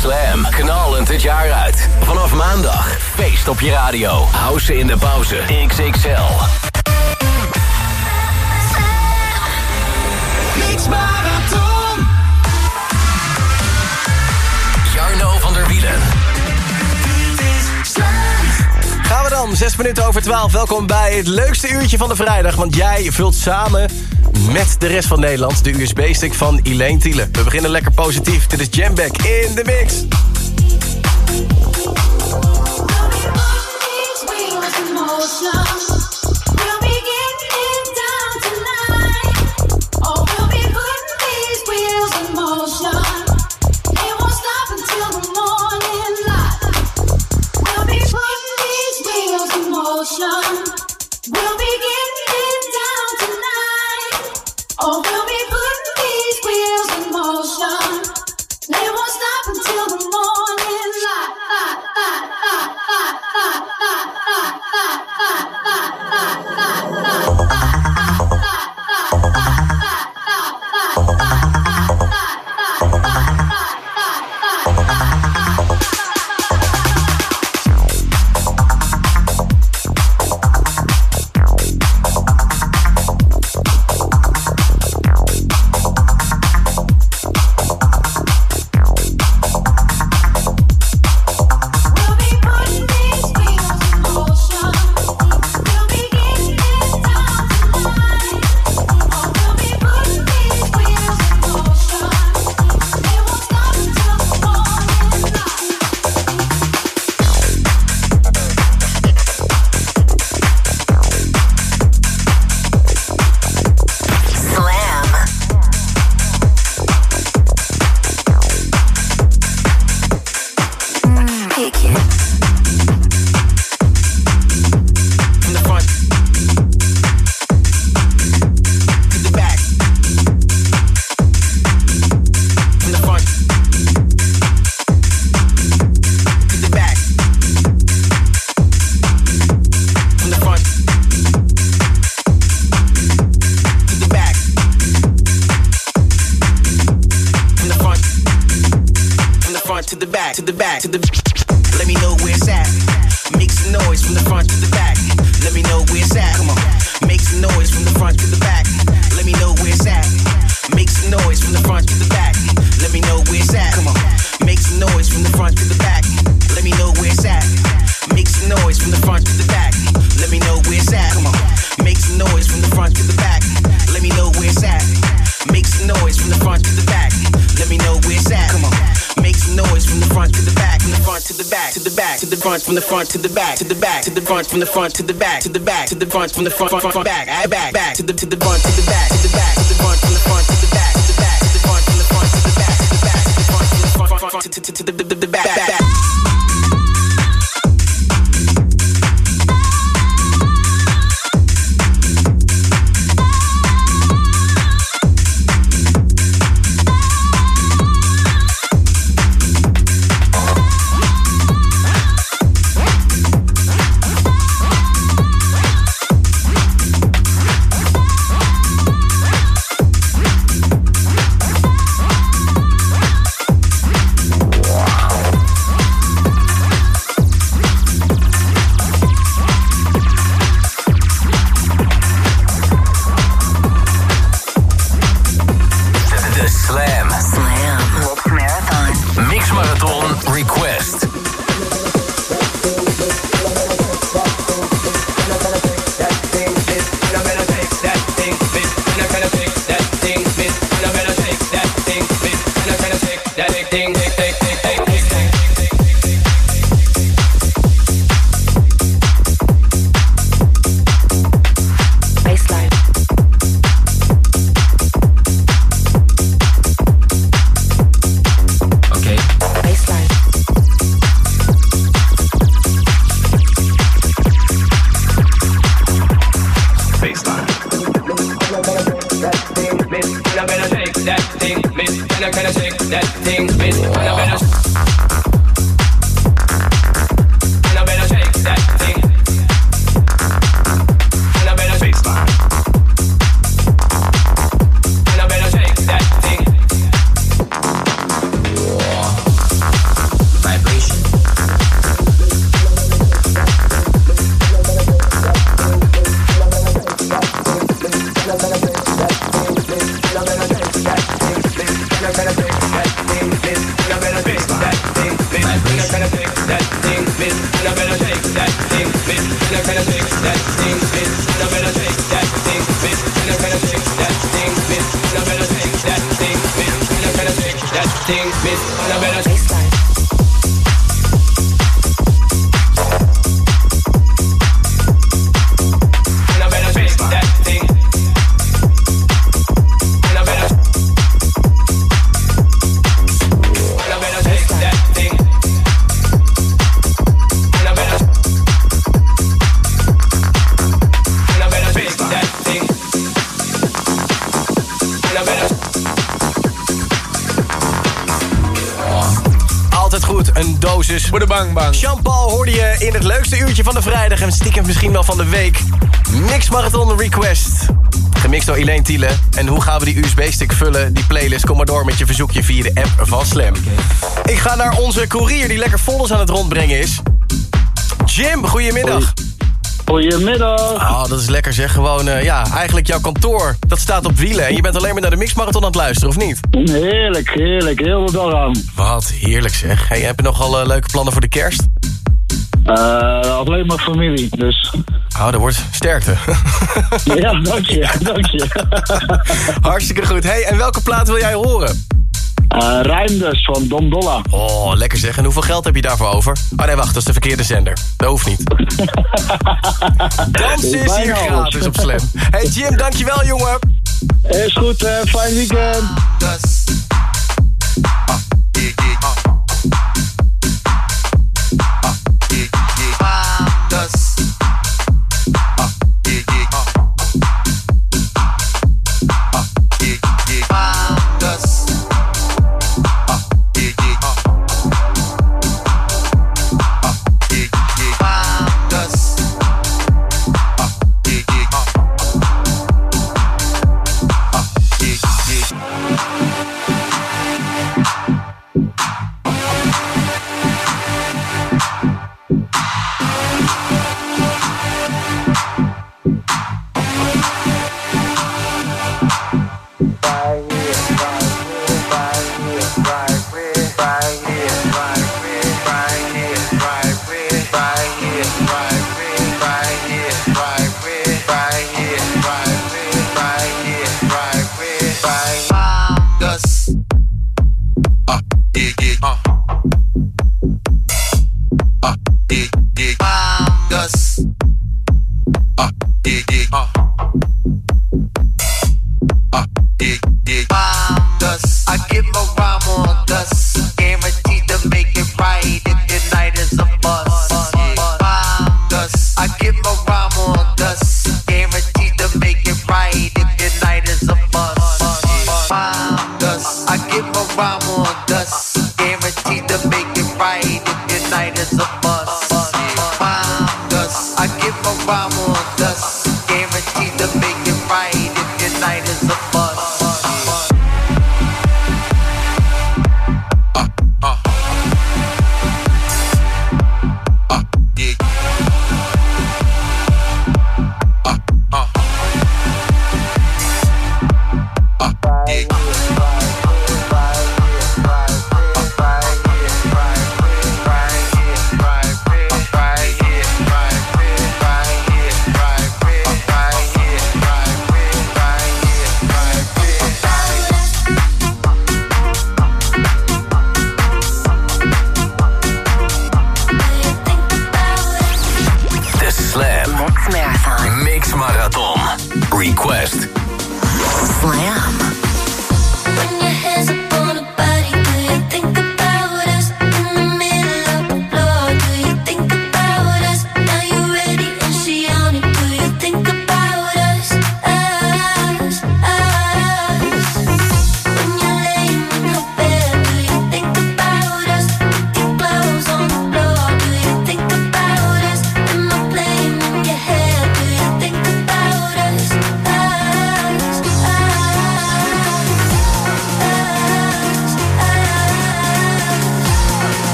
Slam. Knallend het jaar uit. Vanaf maandag. Feest op je radio. House in de pauze. XXL. Mix Marathon. Jarno van der Wielen. Gaan we dan, 6 minuten over 12. Welkom bij het leukste uurtje van de vrijdag. Want jij vult samen met de rest van Nederland de USB-stick van Elaine Tiele. We beginnen lekker positief. Dit is Jamback in de mix. The back. To the back. To the front. From the front to the back. To the back. To the front. From the front to the back. To the back. To the front. From the front. Front. Front. Back. I back. Back. To the to the front. To the back. To the back. To the front. From the front to the back. To the back. To the front. From the front to the back. To the back. To the front. From the front. To the the back. In het leukste uurtje van de vrijdag... en stiekem misschien wel van de week. Mix Marathon Request. Gemixt door Elaine Tiele. En hoe gaan we die USB-stick vullen, die playlist? Kom maar door met je verzoekje via de app van Slam. Ik ga naar onze courier die lekker folders aan het rondbrengen is. Jim, goedemiddag. Goedemiddag. Oh, dat is lekker zeg. Gewoon, eh, ja, eigenlijk jouw kantoor. Dat staat op wielen. En je bent alleen maar naar de mixmarathon aan het luisteren, of niet? Heerlijk, heerlijk. Heel veel aan. Wat heerlijk zeg. Hey, heb je nogal uh, leuke plannen voor de kerst? Uh, alleen maar familie, dus... Oh, dat wordt sterkte. ja, dank je, dank je. Hartstikke goed. Hey, en welke plaat wil jij horen? Uh, Rijmdes van Dom Dolla. Oh, lekker zeg. En hoeveel geld heb je daarvoor over? Oh nee, wacht, dat is de verkeerde zender. Dat hoeft niet. Dans is hier gratis op Slam. Hey Jim, dankjewel jongen. Is goed, uh, fijn weekend.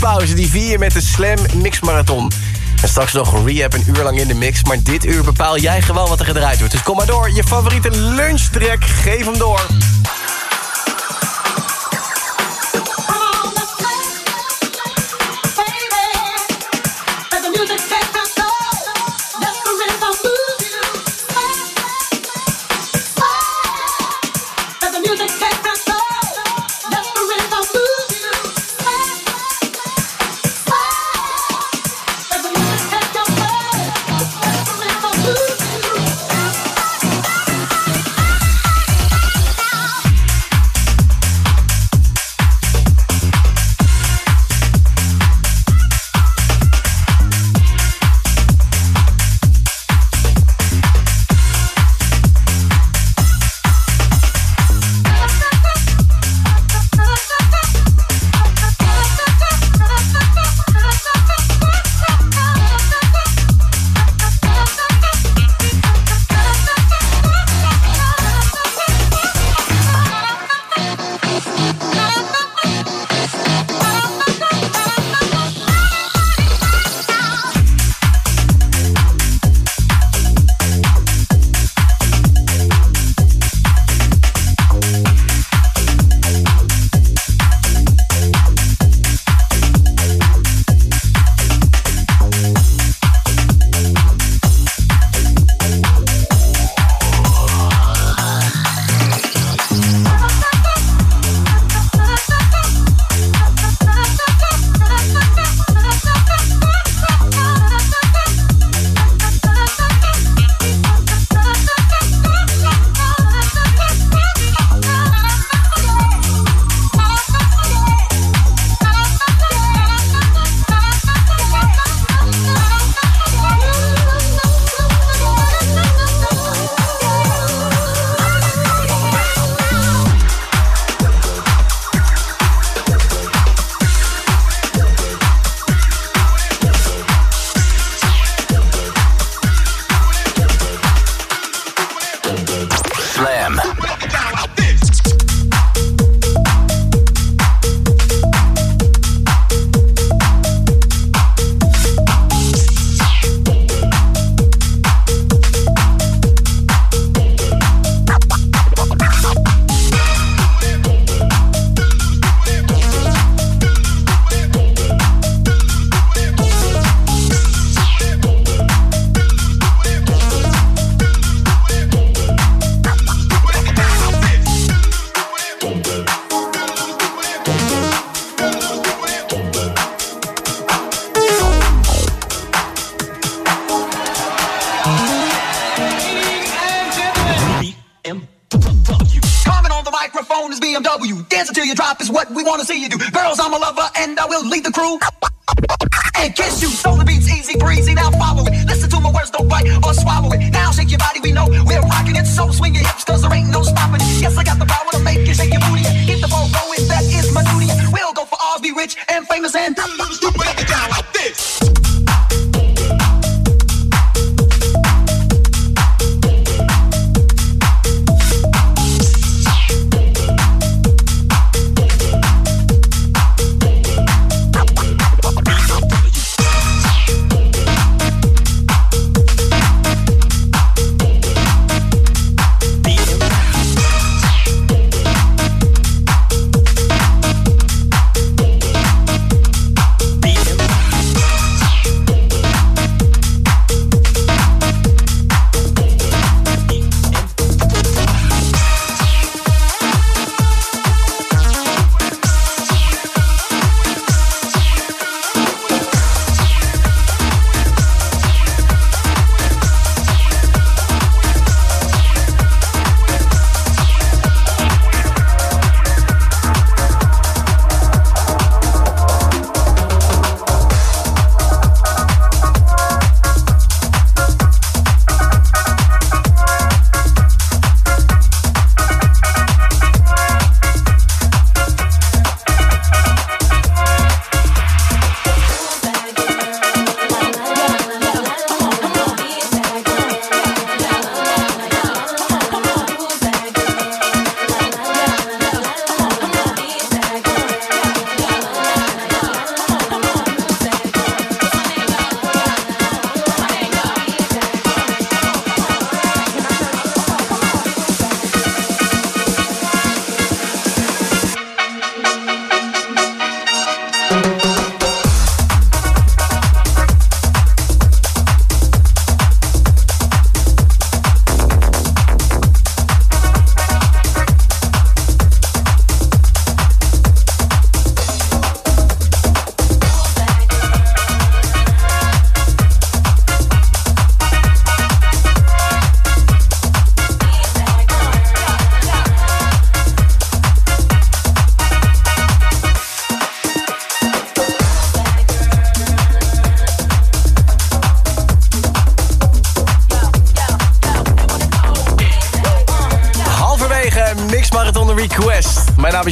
pauze die vier met de Slam Mix Marathon. En straks nog rehab een uur lang in de mix. Maar dit uur bepaal jij gewoon wat er gedraaid wordt. Dus kom maar door, je favoriete lunchtrek, geef hem door.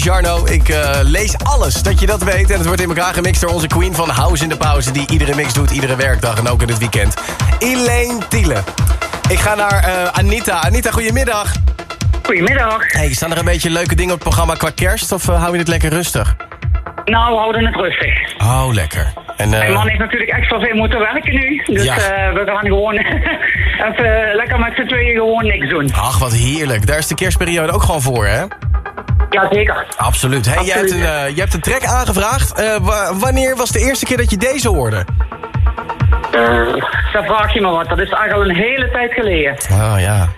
Jarno. Ik eh, lees alles, dat je dat weet. En het wordt in elkaar gemixt door onze queen van House in de Pauze... die iedere mix doet, iedere werkdag en ook in het weekend. Elaine Tiele. Ik ga naar eh, Anita. Anita, goedemiddag. Goedemiddag. Hey, staan er een beetje leuke dingen op het programma qua kerst... of eh, hou je het lekker rustig? Nou, we houden het rustig. Oh, lekker. En, Mijn man heeft natuurlijk extra veel moeten werken nu. Dus Ja. we gaan gewoon even lekker met z'n tweeën gewoon niks doen. Ach, wat heerlijk. Daar is de kerstperiode ook gewoon voor, hè? Jazeker. Absoluut. Hey, jij hebt een, eh, je hebt een track aangevraagd. Eh, wa- wanneer was de eerste keer dat je deze hoorde? Dan vraag je me wat. Dat is eigenlijk al een hele tijd geleden. Oh, ja.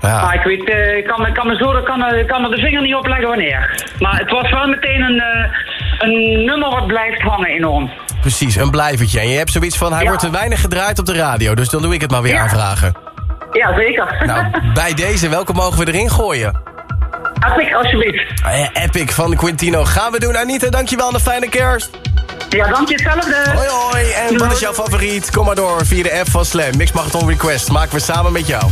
Maar Ja, ik weet, eh, ik kan, me- kan me zo, kan, kan er de vinger niet op leggen wanneer. Maar het was wel meteen een, eh, een nummer wat blijft hangen enorm. precies. Een blijvertje. En je hebt zoiets van, hij Ja. wordt te weinig gedraaid op de radio. Dus dan doe ik het maar weer Ja. aanvragen. Ja, zeker. Nou, bij deze, welke mogen we erin gooien? Epic, alsjeblieft. Eh, Epic van Quintino. Gaan we doen. Anita, dankjewel en een fijne kerst. Ja, dank je hetzelfde. Hoi hoi. En wat is jouw favoriet? Kom maar door via de app van Slam. Mix Marathon Request. Maken we samen met jou.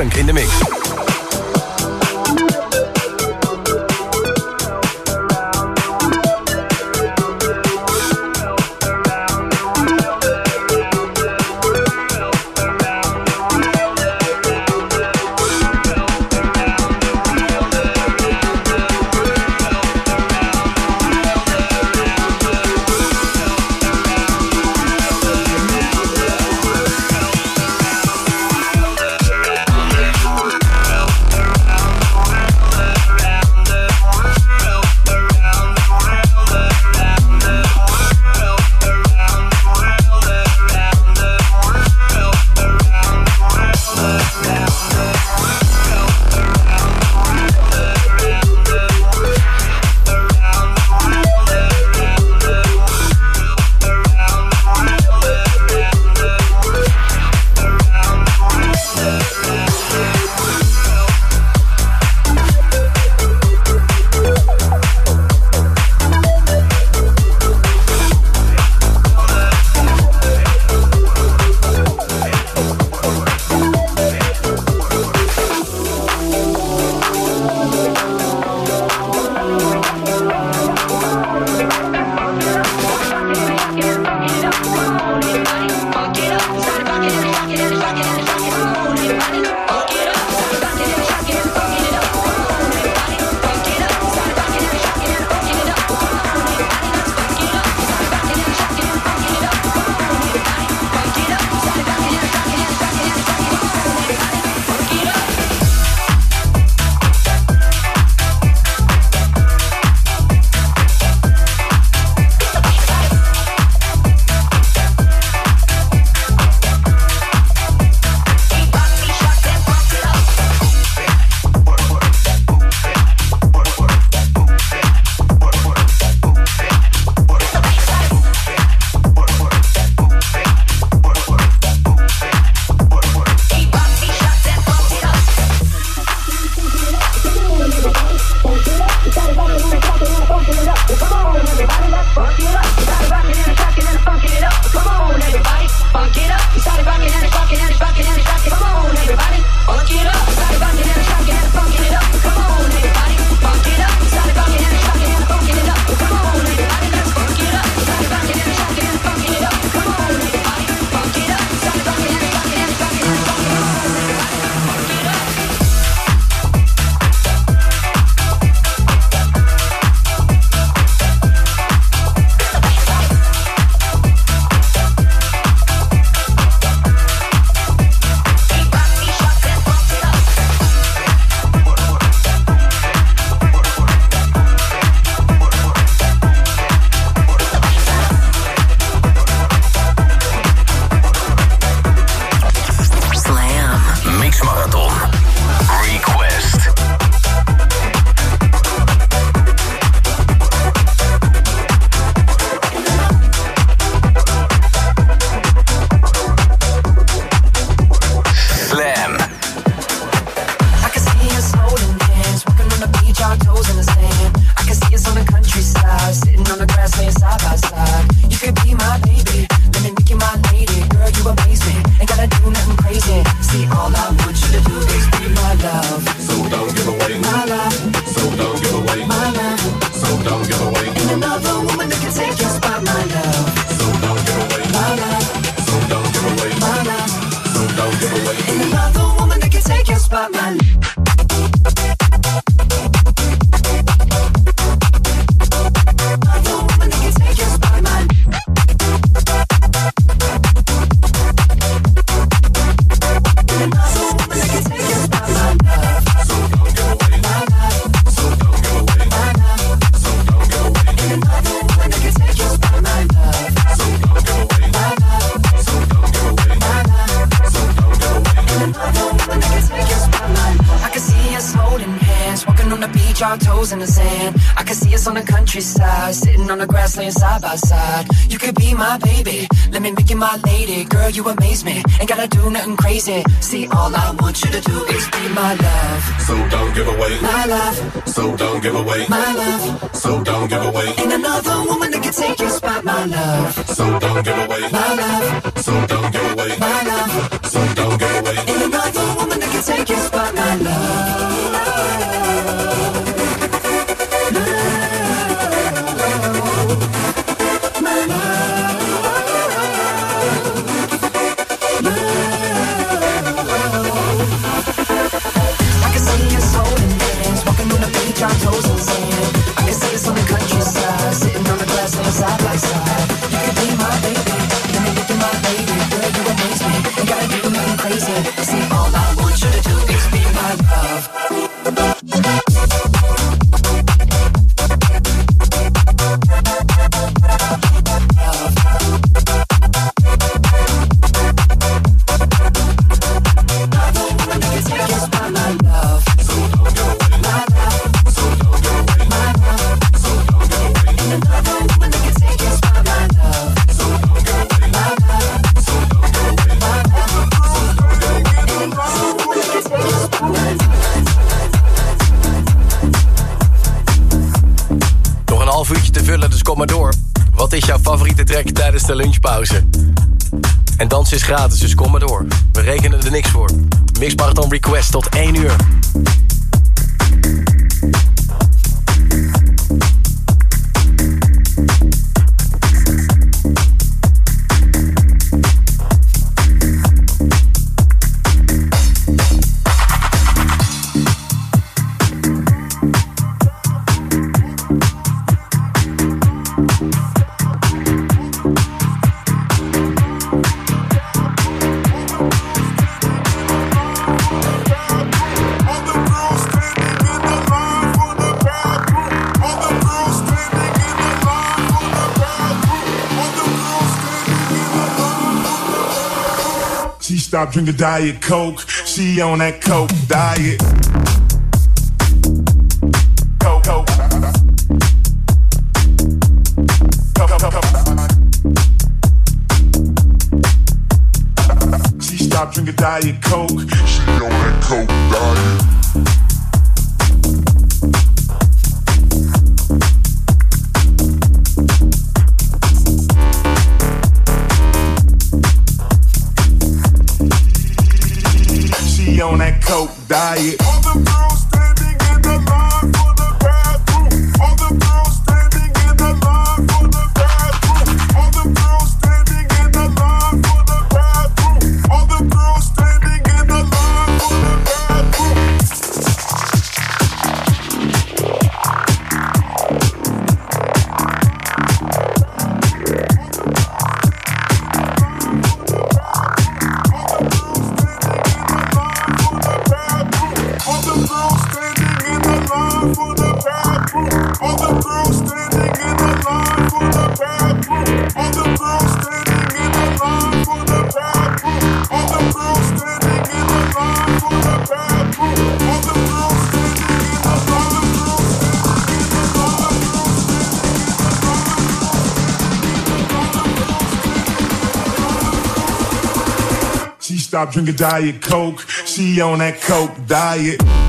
Punk in de mix. easy. See, all I want you to do is be my love. So don't give away my love. So don't give away my love. So don't give away. Ain't another woman that can take your spot, my love. So don't give away my love. is gratis, dus kom maar door. Drink a diet coke. She on that coke diet. Coke, coke. She stopped drinking diet coke. She on that coke diet. stop drinking Diet Coke. She on that Coke diet.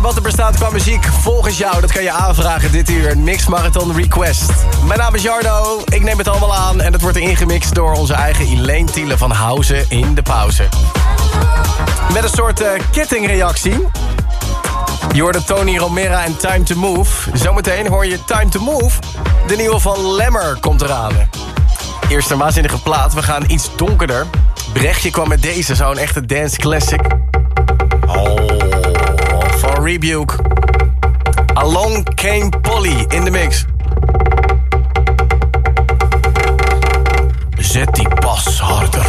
Wat er bestaat qua muziek volgens jou. Dat kan je aanvragen dit uur. Mix Marathon Request. Mijn naam is Jardo. Ik neem het allemaal aan. En het wordt ingemixt door onze eigen Elaine Tiele van Housen in de pauze. Met een soort eh, kettingreactie. Je hoorde Tony Romera en Time to Move. Zometeen hoor je Time to Move. De nieuwe van Lemmer komt eraan. Eerst een waanzinnige plaat. We gaan iets donkerder. Brechtje kwam met deze, zo'n echte dance classic. Oh, Rebuke. Along Came Polly in de mix. Zet die pas harder.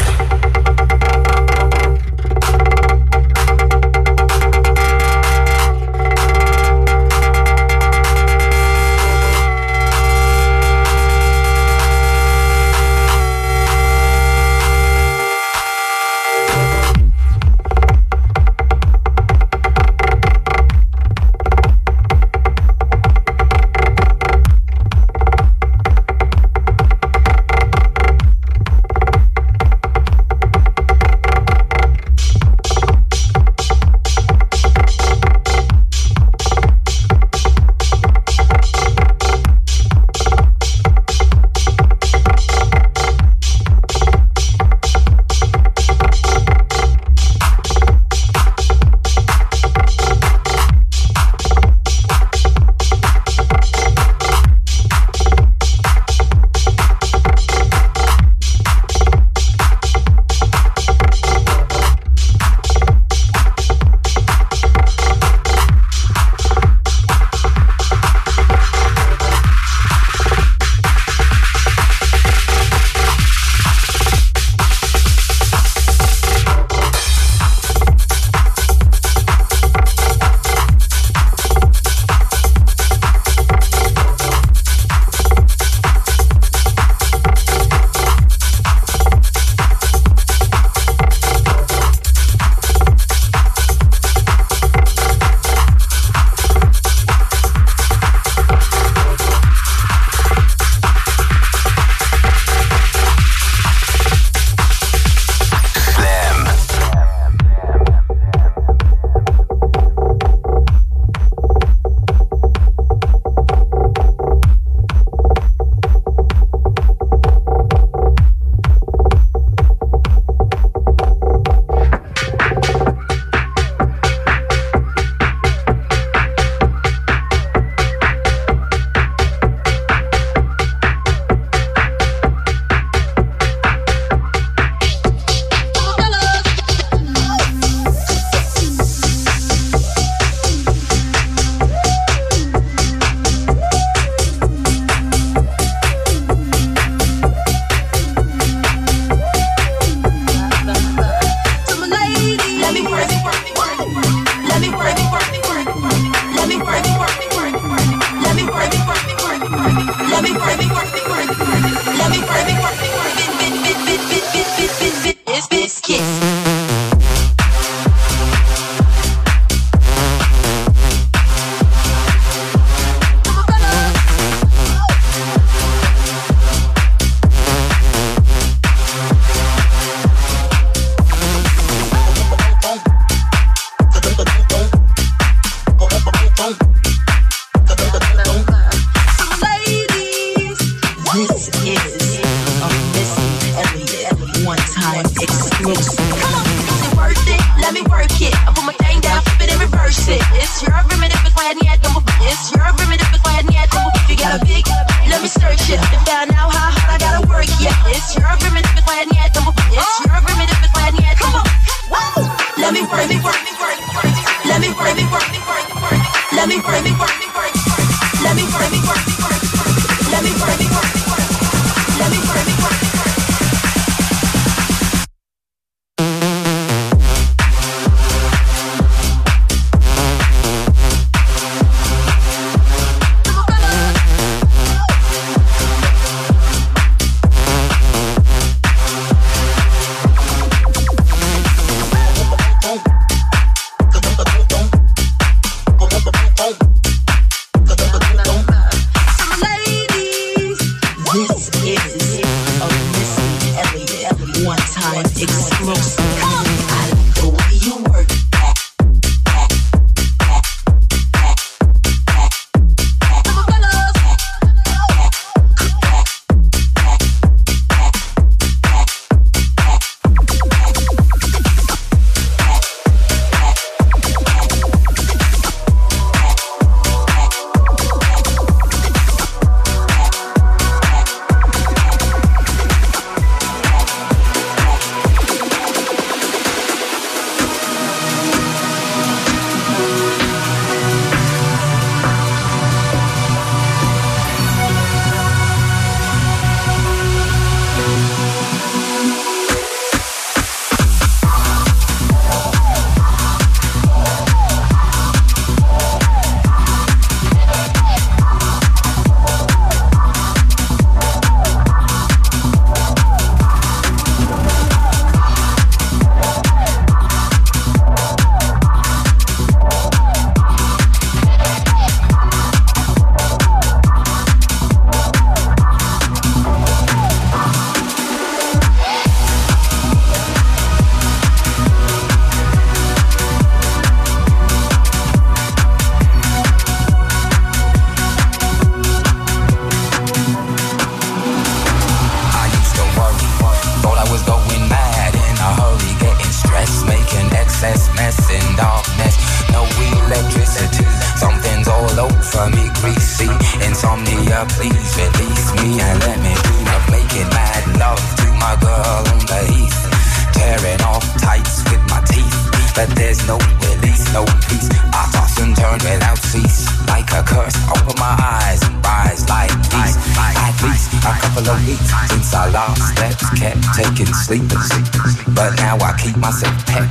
Keep myself pet.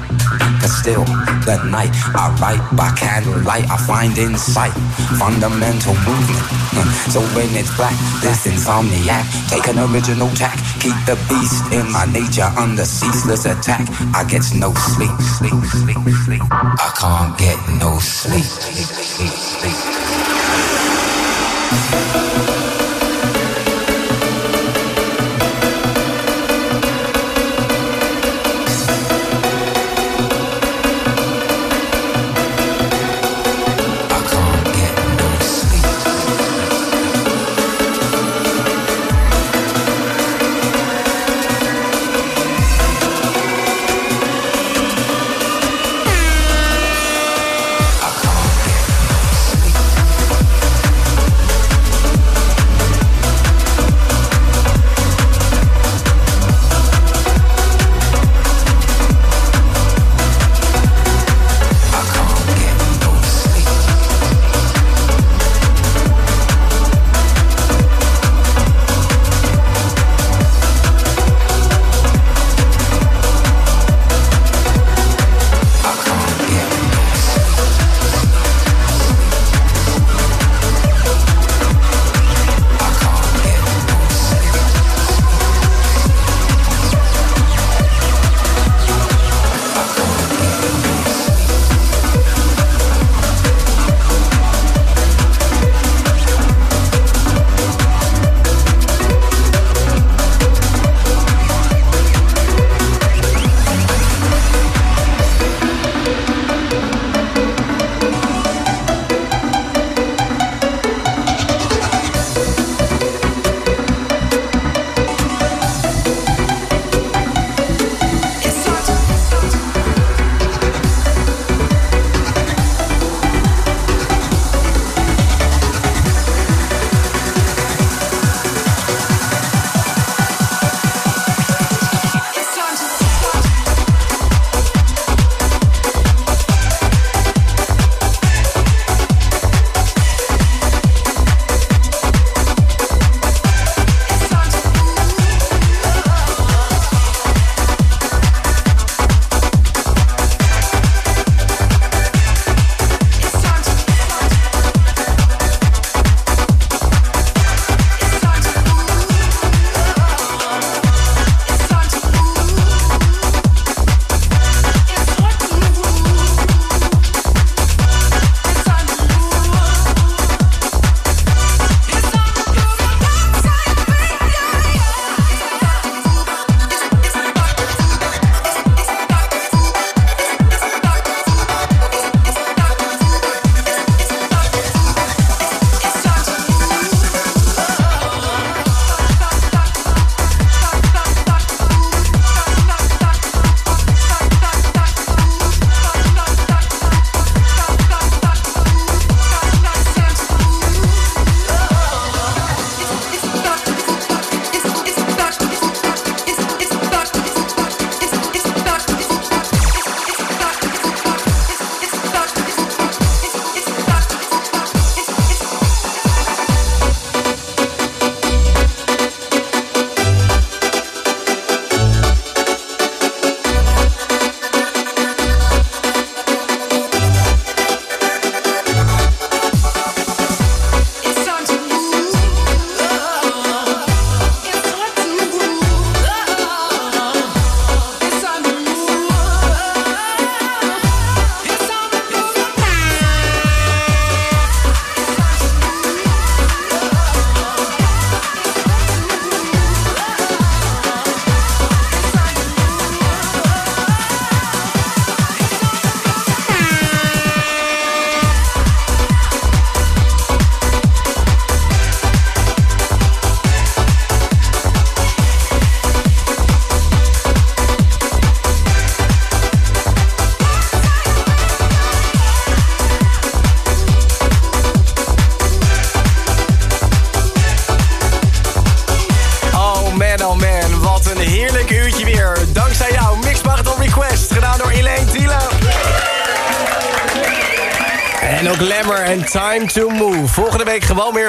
Cause still, the night I write by candlelight, I find insight, fundamental movement. Hmm. So when it's black, this insomniac, take an original tack, keep the beast in my nature under ceaseless attack. I get no sleep, sleep, sleep, sleep. I can't get no sleep, sleep, sleep, sleep.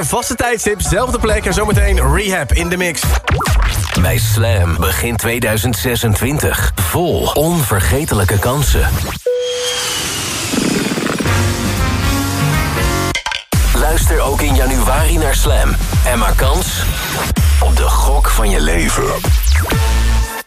Vaste tijdstip, zelfde plek en zometeen Rehab in de mix. Bij Slam begin 2026. Vol onvergetelijke kansen. Luister ook in januari naar Slam. En maak kans op de gok van je leven.